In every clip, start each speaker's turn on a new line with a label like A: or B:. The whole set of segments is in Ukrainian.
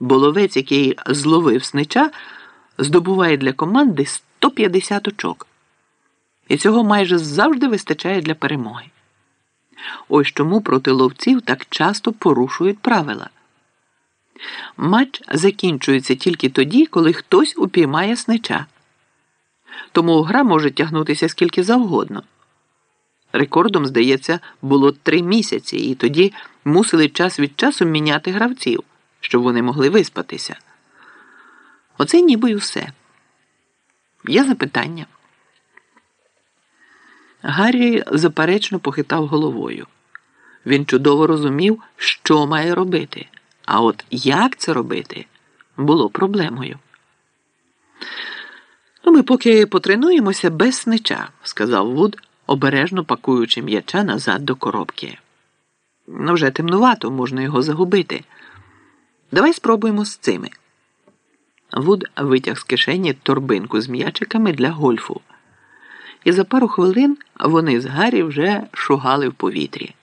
A: бо ловець, який зловив снича, здобуває для команди 150 очок. І цього майже завжди вистачає для перемоги. Ось чому проти ловців так часто порушують правила. Матч закінчується тільки тоді, коли хтось упіймає снича. Тому гра може тягнутися скільки завгодно. Рекордом, здається, було три місяці, і тоді мусили час від часу міняти гравців, щоб вони могли виспатися. Оце ніби й усе. Є запитання. Гаррі заперечно похитав головою. Він чудово розумів, що має робити. А от як це робити, було проблемою. Ну, ми поки потренуємося без снича, сказав Вуд, обережно пакуючи м'яча назад до коробки. Ну, вже темнувато, можна його загубити. Давай спробуємо з цими. Вуд витяг з кишені торбинку з м'ячиками для гольфу. І за пару хвилин вони з Гаррі вже шугали в повітрі.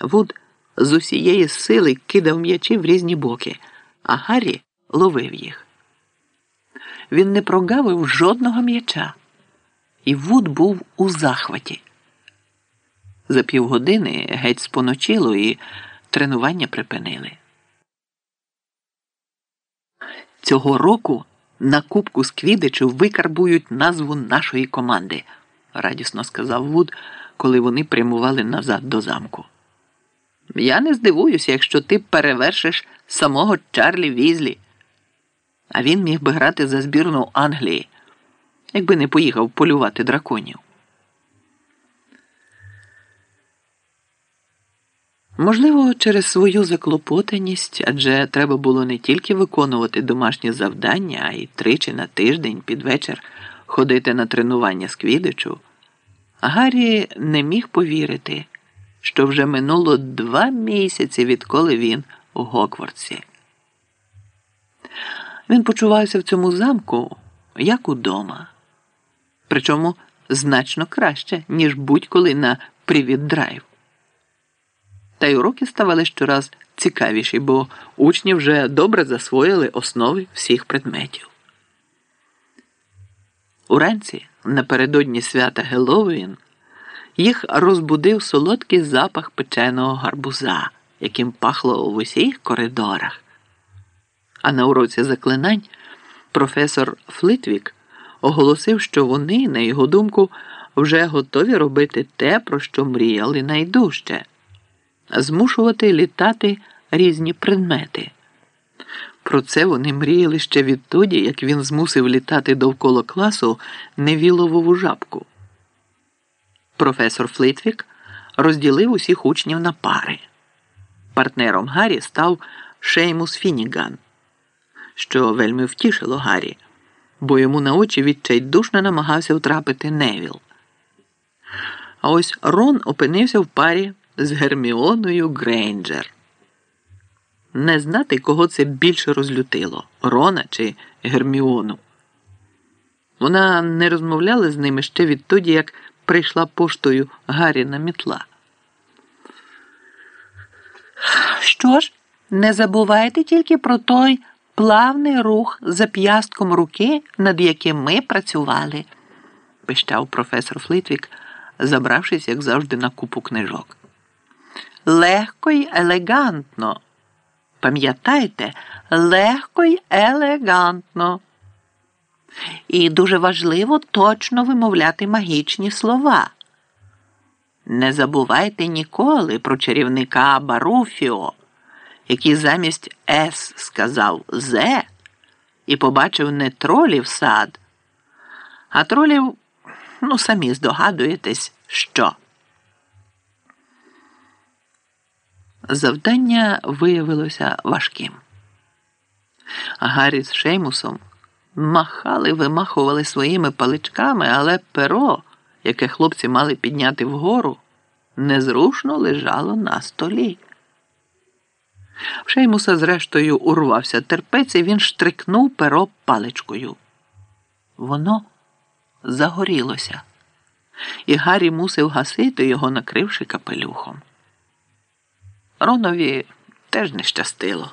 A: Вуд з усієї сили кидав м'ячі в різні боки, а Гаррі ловив їх. Він не прогавив жодного м'яча, і Вуд був у захваті. За півгодини геть споночило і тренування припинили. Цього року на Кубку Квідичу викарбують назву нашої команди, радісно сказав Вуд, коли вони прямували назад до замку. Я не здивуюся, якщо ти перевершиш самого Чарлі Візлі. А він міг би грати за збірну Англії, якби не поїхав полювати драконів. Можливо, через свою заклопотаність, адже треба було не тільки виконувати домашні завдання, а й тричі на тиждень під вечір ходити на тренування з квідичу. Гаррі не міг повірити, що вже минуло два місяці, відколи він у Гоквардсі. Він почувався в цьому замку як удома, причому значно краще, ніж будь-коли на привіт драйв. Та й уроки ставали щораз цікавіші, бо учні вже добре засвоїли основи всіх предметів. Уранці, напередодні свята Геловін, їх розбудив солодкий запах печеного гарбуза, яким пахло в усіх коридорах. А на уроці заклинань професор Флитвік оголосив, що вони, на його думку, вже готові робити те, про що мріяли найдужче змушувати літати різні предмети. Про це вони мріяли ще відтоді, як він змусив літати довкола класу невілову жабку. Професор Флитвік розділив усіх учнів на пари. Партнером Гаррі став Шеймус Фініган, що вельми втішило Гаррі, бо йому на очі відчайдушно намагався втрапити Невіл. А ось Рон опинився в парі з Герміоною Грейнджер. Не знати, кого це більше розлютило Рона чи Герміону. Вона не розмовляла з ними ще відтоді, як прийшла поштою Гарріна мітла. Що ж, не забувайте тільки про той плавний рух за п'ястком руки, над яким ми працювали, пищав професор Флитвік, забравшись, як завжди, на купу книжок. Легко й елегантно. Пам'ятайте, легко й елегантно. І дуже важливо точно вимовляти магічні слова. Не забувайте ніколи про чарівника Баруфіо, який замість С сказав Зе і побачив не тролів сад, а тролів, ну, самі здогадуєтесь, що. Завдання виявилося важким. Гаррі з Шеймусом махали, вимахували своїми паличками, але перо, яке хлопці мали підняти вгору, незрушно лежало на столі. В Шеймуса, зрештою, урвався терпець і він штрикнув перо паличкою. Воно загорілося, і Гаррі мусив гасити його, накривши капелюхом. Ронові теж не щастило.